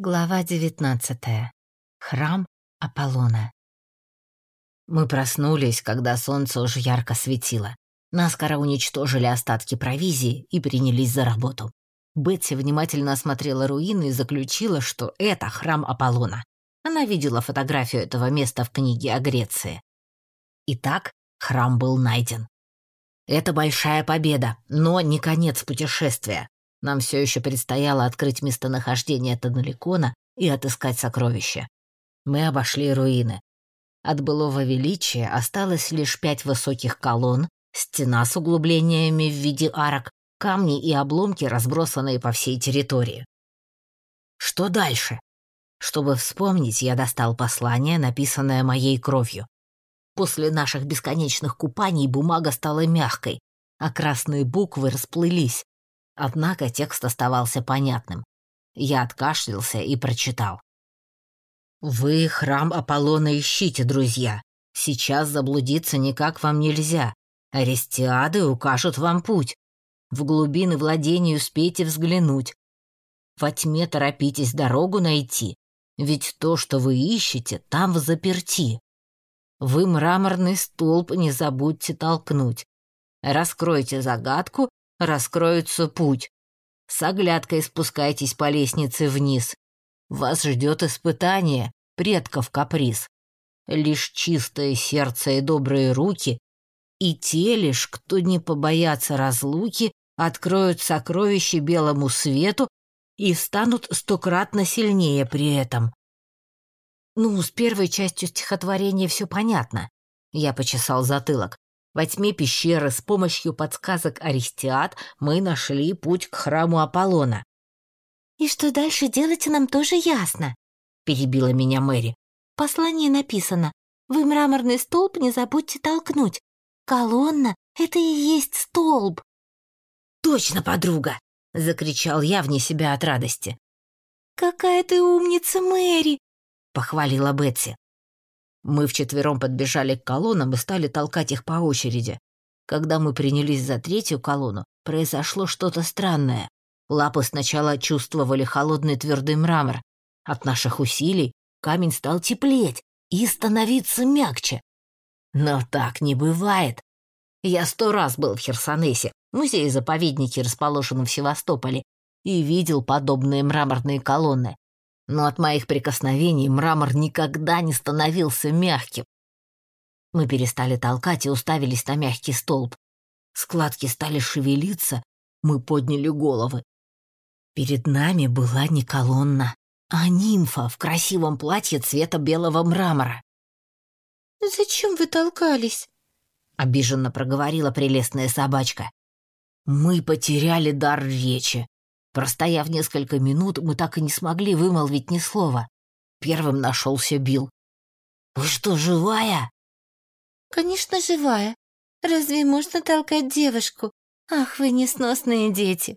Глава девятнадцатая. Храм Аполлона. Мы проснулись, когда солнце уже ярко светило. Наскоро уничтожили остатки провизии и принялись за работу. Бетси внимательно осмотрела руины и заключила, что это храм Аполлона. Она видела фотографию этого места в книге о Греции. Итак, храм был найден. Это большая победа, но не конец путешествия. Нам все еще предстояло открыть местонахождение Таналикона и отыскать сокровища. Мы обошли руины. От былого величия осталось лишь пять высоких колонн, стена с углублениями в виде арок, камни и обломки, разбросанные по всей территории. Что дальше? Чтобы вспомнить, я достал послание, написанное моей кровью. После наших бесконечных купаний бумага стала мягкой, а красные буквы расплылись, Однако текст оставался понятным. Я откашлялся и прочитал. «Вы храм Аполлона ищите, друзья. Сейчас заблудиться никак вам нельзя. Аристиады укажут вам путь. В глубины владения успейте взглянуть. Во тьме торопитесь дорогу найти, ведь то, что вы ищете, там в заперти. Вы мраморный столб не забудьте толкнуть. Раскройте загадку раскроется путь. С оглядкой спускайтесь по лестнице вниз. Вас ждет испытание, предков каприз. Лишь чистое сердце и добрые руки, и те лишь, кто не побоятся разлуки, откроют сокровища белому свету и станут стократно сильнее при этом. Ну, с первой частью стихотворения все понятно. Я почесал затылок. Во тьме пещеры с помощью подсказок Аристиад мы нашли путь к храму Аполлона. «И что дальше делать, нам тоже ясно», — перебила меня Мэри. «В послании написано, вы мраморный столб не забудьте толкнуть. Колонна — это и есть столб». «Точно, подруга!» — закричал я вне себя от радости. «Какая ты умница, Мэри!» — похвалила Бетси. Мы вчетвером подбежали к колоннам и стали толкать их по очереди. Когда мы принялись за третью колонну, произошло что-то странное. Лапы сначала чувствовали холодный твердый мрамор. От наших усилий камень стал теплеть и становиться мягче. Но так не бывает. Я сто раз был в Херсонесе, музее-заповеднике, расположенном в Севастополе, и видел подобные мраморные колонны но от моих прикосновений мрамор никогда не становился мягким. Мы перестали толкать и уставились на мягкий столб. Складки стали шевелиться, мы подняли головы. Перед нами была не колонна, а нимфа в красивом платье цвета белого мрамора. «Зачем вы толкались?» — обиженно проговорила прелестная собачка. «Мы потеряли дар речи. Простояв несколько минут, мы так и не смогли вымолвить ни слова. Первым нашелся Билл. «Вы что, живая?» «Конечно, живая. Разве можно толкать девушку? Ах, вы несносные дети!»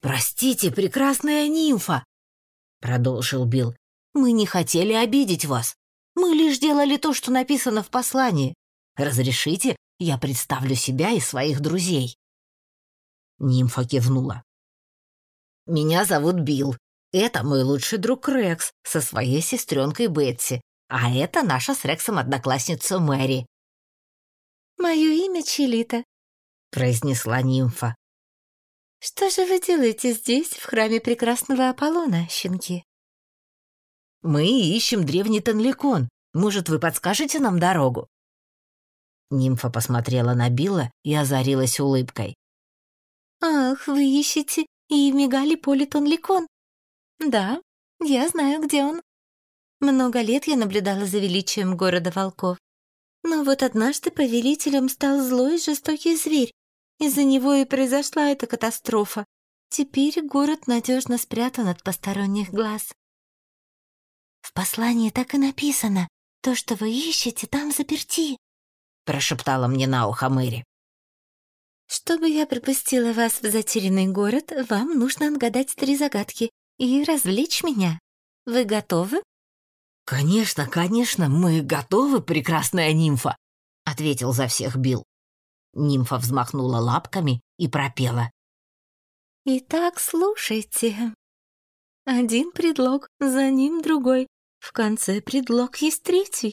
«Простите, прекрасная нимфа!» — продолжил Билл. «Мы не хотели обидеть вас. Мы лишь делали то, что написано в послании. Разрешите, я представлю себя и своих друзей?» Нимфа кивнула. Меня зовут Билл. Это мой лучший друг Рекс со своей сестренкой Бетси. А это наша с Рексом одноклассница Мэри. «Мое имя Чилита», — произнесла нимфа. «Что же вы делаете здесь, в храме прекрасного Аполлона, щенки?» «Мы ищем древний Танликон. Может, вы подскажете нам дорогу?» Нимфа посмотрела на Билла и озарилась улыбкой. «Ах, вы ищете и Мегалиполитон Ликон. Да, я знаю, где он. Много лет я наблюдала за величием города волков. Но вот однажды повелителем стал злой и жестокий зверь. Из-за него и произошла эта катастрофа. Теперь город надежно спрятан от посторонних глаз. В послании так и написано. То, что вы ищете, там заперти, прошептала мне на ухо Мэри. Чтобы я пропустила вас в затерянный город, вам нужно отгадать три загадки и развлечь меня. Вы готовы? Конечно, конечно, мы готовы, прекрасная нимфа, ответил за всех Билл. Нимфа взмахнула лапками и пропела. Итак, слушайте. Один предлог, за ним другой. В конце предлог есть третий,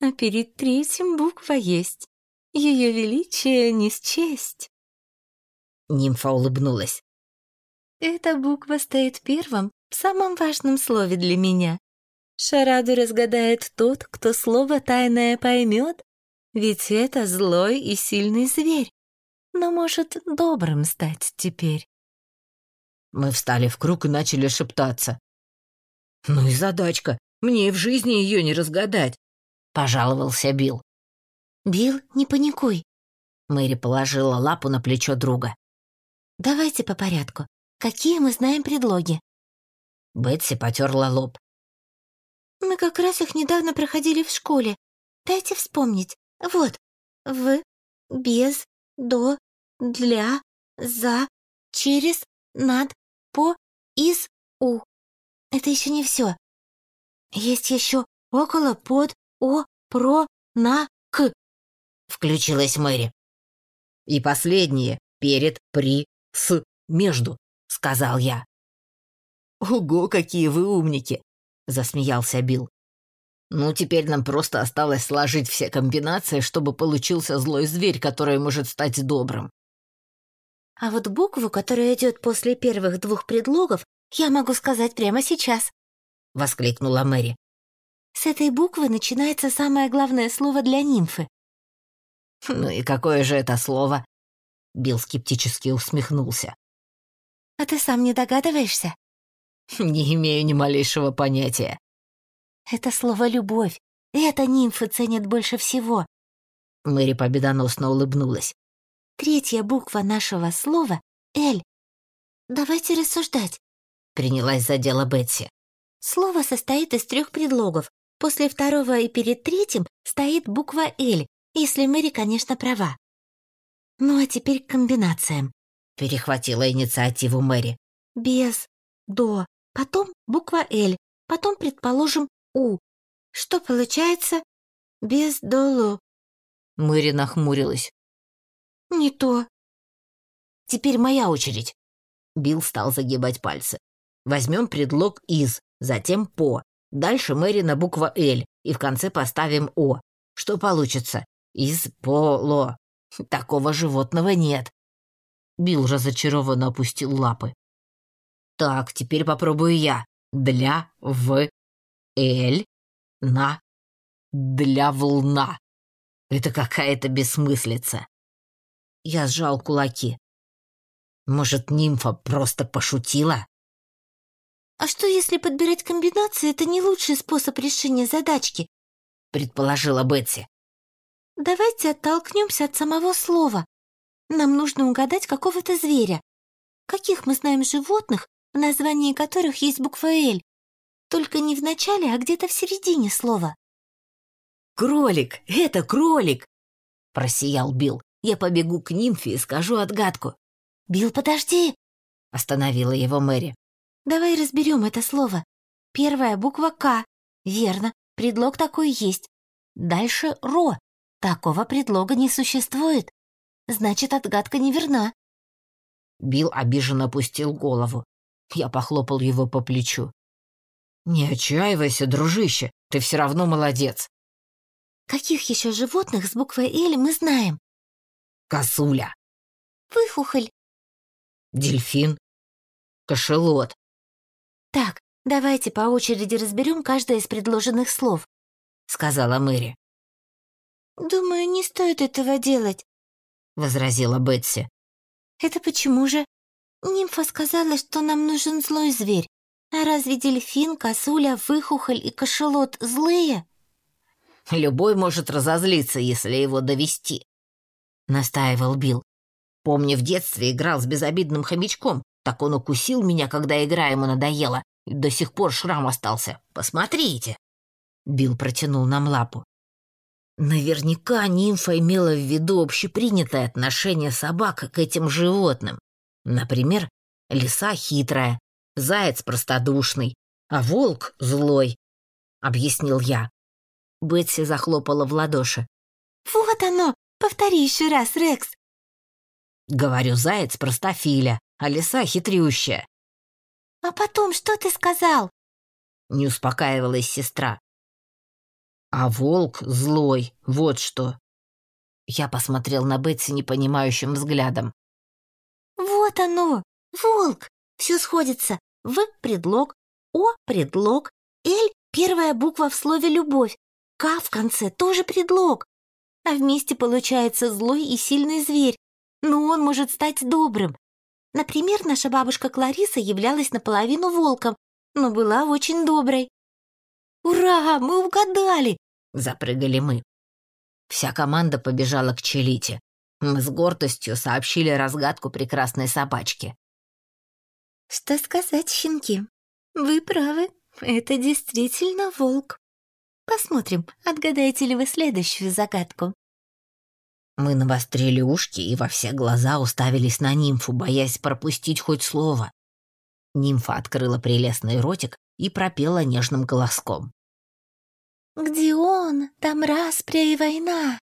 а перед третьим буква есть. Ее величие не счесть. Нимфа улыбнулась. Эта буква стоит первым в самом важном слове для меня. Шараду разгадает тот, кто слово тайное поймет, ведь это злой и сильный зверь, но может добрым стать теперь. Мы встали в круг и начали шептаться. «Ну и задачка, мне и в жизни ее не разгадать», — пожаловался Билл. «Билл, не паникуй», — Мэри положила лапу на плечо друга. «Давайте по порядку. Какие мы знаем предлоги?» Бетси потерла лоб. «Мы как раз их недавно проходили в школе. Дайте вспомнить. Вот. В, без, до, для, за, через, над, по, из, у. Это еще не все. Есть еще около, под, о, про, на, к. Включилась Мэри. И последнее перед, при, с, между, сказал я. Ого, какие вы умники, засмеялся Билл. Ну, теперь нам просто осталось сложить все комбинации, чтобы получился злой зверь, который может стать добрым. А вот букву, которая идет после первых двух предлогов, я могу сказать прямо сейчас», — воскликнула Мэри. «С этой буквы начинается самое главное слово для нимфы». «Ну и какое же это слово?» Билл скептически усмехнулся. «А ты сам не догадываешься?» «Не имею ни малейшего понятия». «Это слово «любовь». Это нимфы ценят больше всего». Мэри победоносно улыбнулась. Третья буква нашего слова — «Л». Давайте рассуждать. Принялась за дело Бетси. Слово состоит из трех предлогов. После второго и перед третьим стоит буква «Л», если Мэри, конечно, права. Ну а теперь к комбинациям. Перехватила инициативу Мэри. Без, до, потом буква «Л», потом, предположим, «У». Что получается? Без, до, ло. Мэри нахмурилась. «Не то». «Теперь моя очередь». Билл стал загибать пальцы. «Возьмем предлог «из», затем «по». Дальше Мэри на буква «Л» и в конце поставим «о». Что получится? «Из поло». Такого животного нет. Билл разочарованно опустил лапы. Так, теперь попробую я. Для, в, эль, на, для волна. Это какая-то бессмыслица. Я сжал кулаки. Может, нимфа просто пошутила? «А что, если подбирать комбинации — это не лучший способ решения задачки?» — предположила Бетси. «Давайте оттолкнемся от самого слова. Нам нужно угадать какого-то зверя. Каких мы знаем животных, в названии которых есть буква «Л»? Только не в начале, а где-то в середине слова». «Кролик! Это кролик!» — просиял Билл. Я побегу к нимфе и скажу отгадку». «Билл, подожди!» — остановила его Мэри. «Давай разберем это слово. Первая буква «К». Верно, предлог такой есть. Дальше «ро». Такого предлога не существует. Значит, отгадка неверна». Билл обиженно опустил голову. Я похлопал его по плечу. «Не отчаивайся, дружище, ты все равно молодец». «Каких еще животных с буквой «Л» мы знаем?» Косуля. Выхухоль. Дельфин. Кошелот. Так, давайте по очереди разберем каждое из предложенных слов, сказала Мэри. Думаю, не стоит этого делать, возразила Бетси. Это почему же? Нимфа сказала, что нам нужен злой зверь. А разве дельфин, косуля, выхухоль и кошелот злые? Любой может разозлиться, если его довести, настаивал Билл. Помню, в детстве играл с безобидным хомячком. Так он укусил меня, когда игра ему надоела. До сих пор шрам остался. Посмотрите. Билл протянул нам лапу. Наверняка нимфа имела в виду общепринятое отношение собак к этим животным. Например, лиса хитрая, заяц простодушный, а волк злой, — объяснил я. Бетси захлопала в ладоши. «Вот оно! Повтори еще раз, Рекс. Говорю, заяц простофиля, а лиса хитрющая. А потом что ты сказал?» Не успокаивалась сестра. «А волк злой, вот что!» Я посмотрел на Бетси непонимающим взглядом. «Вот оно! Волк! Все сходится. В — предлог, О — предлог, Л — первая буква в слове «любовь», К в конце тоже предлог. А вместе получается злой и сильный зверь, но он может стать добрым. Например, наша бабушка Клариса являлась наполовину волком, но была очень доброй. «Ура! Мы угадали!» — запрыгали мы. Вся команда побежала к Челите. Мы с гордостью сообщили разгадку прекрасной собачки. «Что сказать, щенки? Вы правы, это действительно волк. Посмотрим, отгадаете ли вы следующую загадку». Мы навострили ушки и во все глаза уставились на нимфу, боясь пропустить хоть слово. Нимфа открыла прелестный ротик и пропела нежным голоском. «Где он, там распря и война.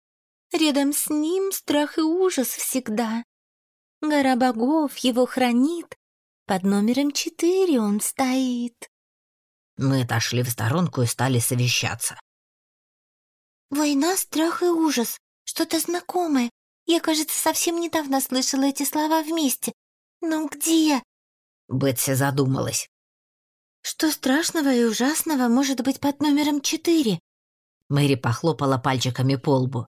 Рядом с ним страх и ужас всегда. Гора богов его хранит, под номером четыре он стоит». Мы отошли в сторонку и стали совещаться. «Война, страх и ужас. Что-то знакомое. Я, кажется, совсем недавно слышала эти слова вместе. Но где?» Бетси задумалась. «Что страшного и ужасного может быть под номером четыре?» Мэри похлопала пальчиками по лбу.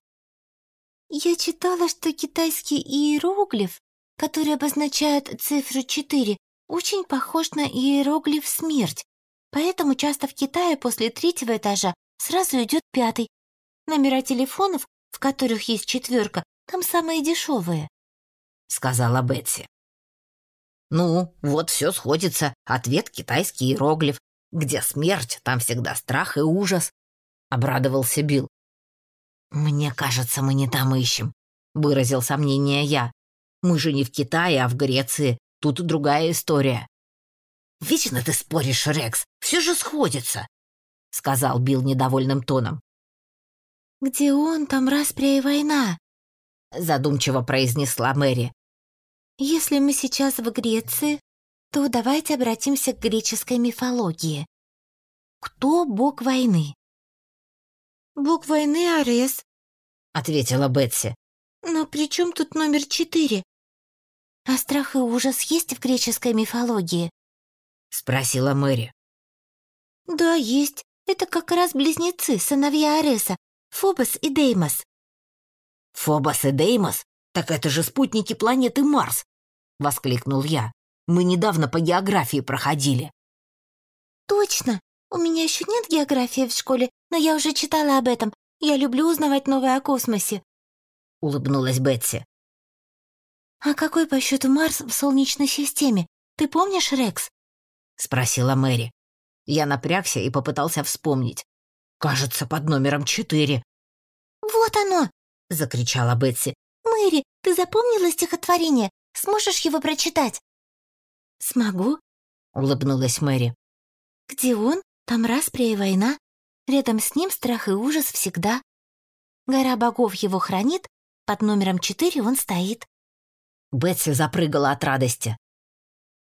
«Я читала, что китайский иероглиф, который обозначает цифру четыре, очень похож на иероглиф «смерть», поэтому часто в Китае после третьего этажа сразу идет пятый. Номера телефонов, в которых есть четверка, там самые дешевые», — сказала Бетси. «Ну, вот все сходится. Ответ — китайский иероглиф. Где смерть, там всегда страх и ужас», — обрадовался Билл. «Мне кажется, мы не там ищем», — выразил сомнение я. «Мы же не в Китае, а в Греции. Тут другая история. «Вечно ты споришь, Рекс, все же сходится», — сказал Билл недовольным тоном. «Где он, там распря и война», — задумчиво произнесла Мэри. «Если мы сейчас в Греции, то давайте обратимся к греческой мифологии. Кто бог войны?» «Бог войны Арес», — ответила Бетси. «Но при чем тут номер четыре? «А страх и ужас есть в греческой мифологии?» — спросила Мэри. «Да, есть. Это как раз близнецы, сыновья Ареса, Фобос и Деймос». «Фобос и Деймос? Так это же спутники планеты Марс!» — воскликнул я. «Мы недавно по географии проходили». «Точно! У меня еще нет географии в школе, но я уже читала об этом. Я люблю узнавать новое о космосе», — улыбнулась Бетси. «А какой по счету Марс в Солнечной системе? Ты помнишь, Рекс?» — спросила Мэри. Я напрягся и попытался вспомнить. «Кажется, под номером четыре». «Вот оно!» — закричала Бетси. «Мэри, ты запомнила стихотворение? Сможешь его прочитать?» «Смогу», — улыбнулась Мэри. «Где он, там распря и война. Рядом с ним страх и ужас всегда. Гора богов его хранит, под номером четыре он стоит. Бетси запрыгала от радости.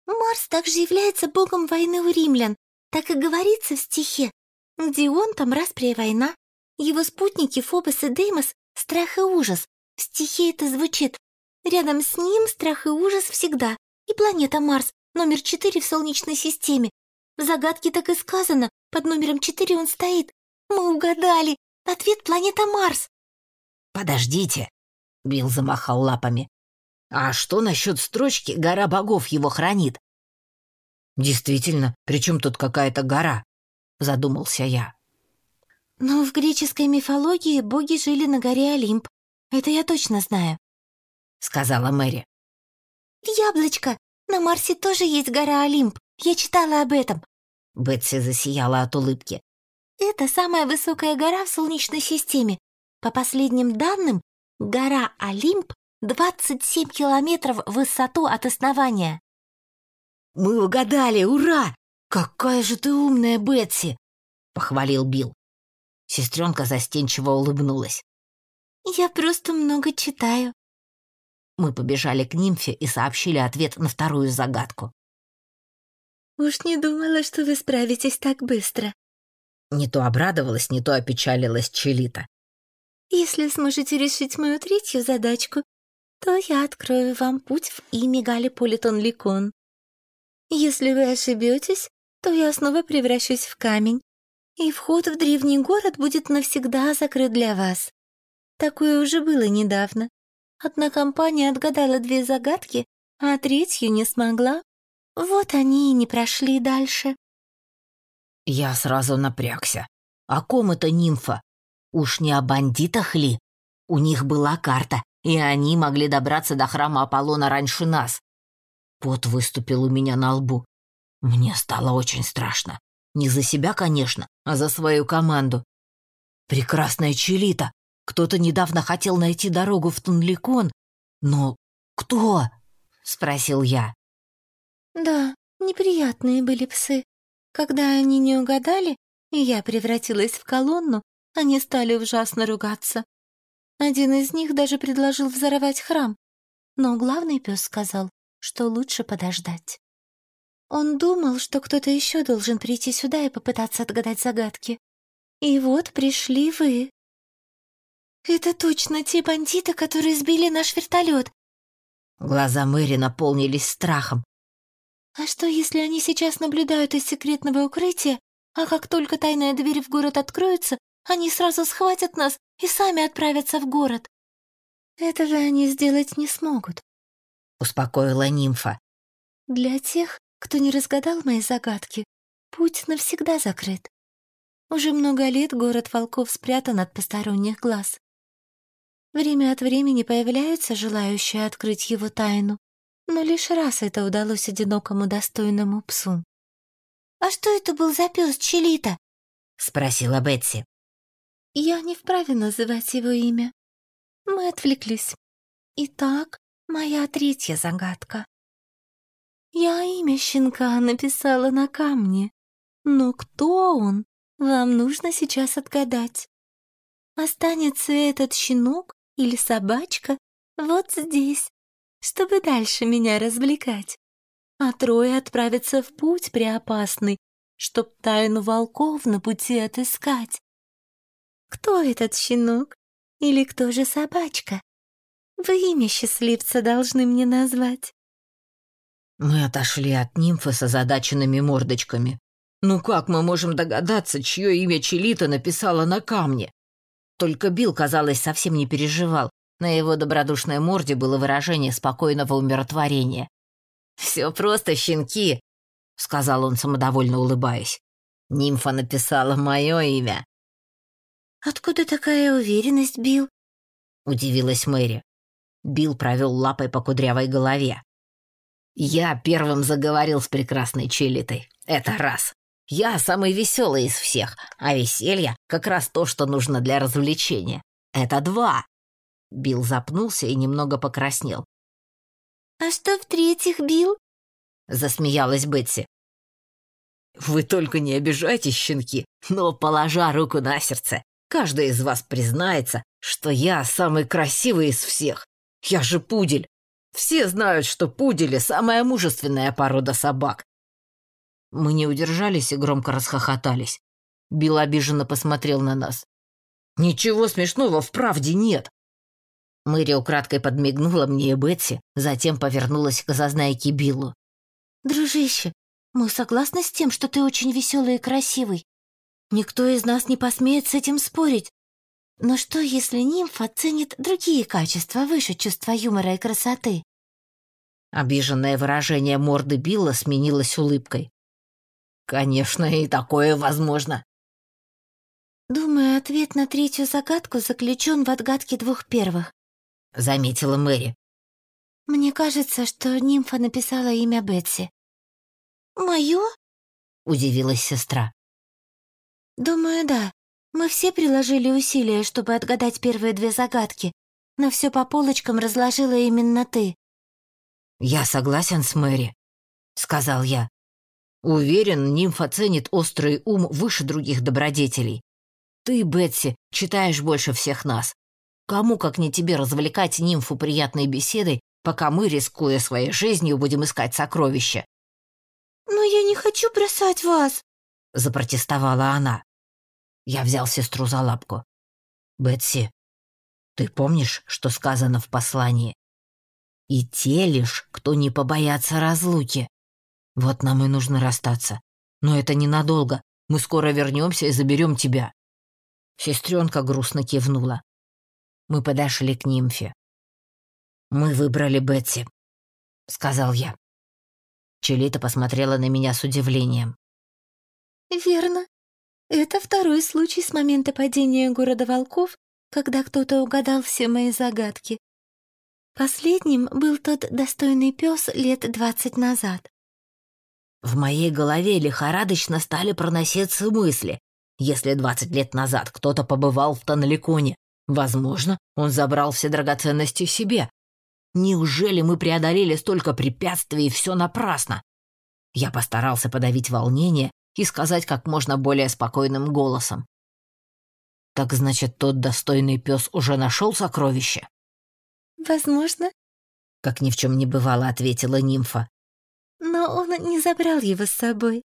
«Марс также является богом войны у римлян. Так и говорится в стихе. Где он, там распря война. Его спутники Фобос и Деймос — страх и ужас. В стихе это звучит. Рядом с ним страх и ужас всегда. И планета Марс, номер четыре в Солнечной системе. В загадке так и сказано, под номером четыре он стоит. Мы угадали. Ответ — планета Марс. «Подождите!» — Билл замахал лапами. А что насчет строчки «Гора богов его хранит»? Действительно, при чем тут какая-то гора? Задумался я. Но в греческой мифологии боги жили на горе Олимп. Это я точно знаю. Сказала Мэри. Яблочко! На Марсе тоже есть гора Олимп. Я читала об этом. Бетси засияла от улыбки. Это самая высокая гора в Солнечной системе. По последним данным, гора Олимп 27 километров в высоту от основания. «Мы угадали! Ура! Какая же ты умная, Бетси!» — похвалил Билл. Сестренка застенчиво улыбнулась. «Я просто много читаю». Мы побежали к нимфе и сообщили ответ на вторую загадку. Уж не думала, что вы справитесь так быстро. Не то обрадовалась, не то опечалилась Челита. Если сможете решить мою третью задачку, то я открою вам путь в имя Галиполитон Ликон. Если вы ошибетесь, то я снова превращусь в камень, и вход в древний город будет навсегда закрыт для вас. Такое уже было недавно. Одна компания отгадала две загадки, а третью не смогла. Вот они и не прошли дальше. Я сразу напрягся. О ком это нимфа? Уж не о бандитах ли? У них была карта, и они могли добраться до храма Аполлона раньше нас. Пот выступил у меня на лбу. Мне стало очень страшно. Не за себя, конечно, а за свою команду. Прекрасная Челита. Кто-то недавно хотел найти дорогу в Тунликон. Но кто? Спросил я. Да, неприятные были псы. Когда они не угадали, и я превратилась в колонну, они стали ужасно ругаться. Один из них даже предложил взорвать храм, но главный пес сказал, что лучше подождать. Он думал, что кто-то еще должен прийти сюда и попытаться отгадать загадки. И вот пришли вы. Это точно те бандиты, которые сбили наш вертолет. Глаза Мэри наполнились страхом. А что, если они сейчас наблюдают из секретного укрытия, а как только тайная дверь в город откроется, они сразу схватят нас и сами отправятся в город? Этого они сделать не смогут. Успокоила нимфа. Для тех, кто не разгадал мои загадки, путь навсегда закрыт. Уже много лет город волков спрятан от посторонних глаз. Время от времени появляются желающие открыть его тайну, но лишь раз это удалось одинокому достойному псу. «А что это был за пес Челита?» — спросила Бетси. «Я не вправе называть его имя. Мы отвлеклись. Итак, моя третья загадка. Я имя щенка написала на камне. Но кто он, вам нужно сейчас отгадать. Останется этот щенок или собачка вот здесь, чтобы дальше меня развлекать. А трое отправятся в путь преопасный, чтоб тайну волков на пути отыскать. Кто этот щенок? Или кто же собачка? Вы имя счастливца должны мне назвать. Мы отошли от нимфы с озадаченными мордочками. Ну как мы можем догадаться, чье имя Челита написала на камне? Только Билл, казалось, совсем не переживал. На его добродушной морде было выражение спокойного умиротворения. «Все просто, щенки», — сказал он, самодовольно улыбаясь. «Нимфа написала мое имя». «Откуда такая уверенность, Билл?» — удивилась Мэри. Билл провел лапой по кудрявой голове. Я первым заговорил с прекрасной Чилитой. Это раз. Я самый веселый из всех, а веселье — как раз то, что нужно для развлечения. Это два. Билл запнулся и немного покраснел. «А что в-третьих, Билл?» — засмеялась Бетси. «Вы только не обижайтесь, щенки, но, положа руку на сердце, каждый из вас признается, что я самый красивый из всех. Я же пудель, все знают, что пудели — самая мужественная порода собак. Мы не удержались и громко расхохотались. Билл обиженно посмотрел на нас. «Ничего смешного в правде нет!» Мэри украдкой подмигнула мне и Бетси, затем повернулась к зазнайке Биллу. «Дружище, мы согласны с тем, что ты очень веселый и красивый. Никто из нас не посмеет с этим спорить. Но что, если нимф оценит другие качества выше чувства юмора и красоты? Обиженное выражение морды Билла сменилось улыбкой. «Конечно, и такое возможно». «Думаю, ответ на третью загадку заключен в отгадке двух первых», — заметила Мэри. «Мне кажется, что нимфа написала имя Бетси». «Мое?» — удивилась сестра. «Думаю, да. Мы все приложили усилия, чтобы отгадать первые две загадки, но все по полочкам разложила именно ты. «Я согласен с Мэри», — сказал я. «Уверен, нимфа ценит острый ум выше других добродетелей. Ты, Бетси, читаешь больше всех нас. Кому, как не тебе, развлекать нимфу приятной беседой, пока мы, рискуя своей жизнью, будем искать сокровища?» «Но я не не хочу бросать вас!» — запротестовала она. Я взял сестру за лапку. «Бетси, ты помнишь, что сказано в послании? И те лишь, кто не побоятся разлуки. Вот нам и нужно расстаться. Но это ненадолго. Мы скоро вернемся и заберем тебя». Сестренка грустно кивнула. Мы подошли к нимфе. «Мы выбрали Бетси», — сказал я. Челита посмотрела на меня с удивлением. «Верно. Это второй случай с момента падения города волков, когда кто-то угадал все мои загадки. Последним был тот достойный пес лет двадцать назад. В моей голове лихорадочно стали проноситься мысли. Если двадцать лет назад кто-то побывал в Танликоне, возможно, он забрал все драгоценности себе. Неужели мы преодолели столько препятствий и все напрасно? Я постарался подавить волнение и сказать как можно более спокойным голосом. Так значит, тот достойный пес уже нашел сокровище? Возможно, как ни в чем не бывало, ответила нимфа но он не забрал его с собой.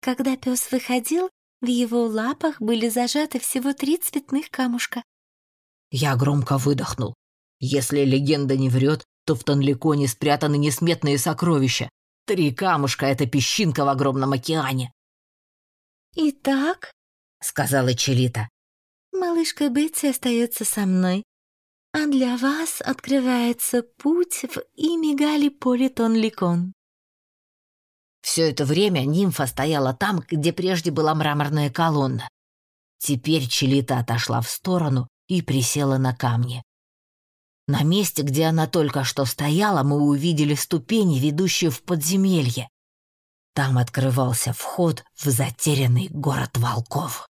Когда пес выходил, в его лапах были зажаты всего три цветных камушка. Я громко выдохнул. Если легенда не врет, то в Тонликоне спрятаны несметные сокровища. Три камушка — это песчинка в огромном океане. «Итак», — сказала Челита, — «малышка Бетси остается со мной, а для вас открывается путь в Имигали Политон Ликон». Все это время нимфа стояла там, где прежде была мраморная колонна. Теперь Челита отошла в сторону и присела на камни. На месте, где она только что стояла, мы увидели ступени, ведущие в подземелье. Там открывался вход в затерянный город волков.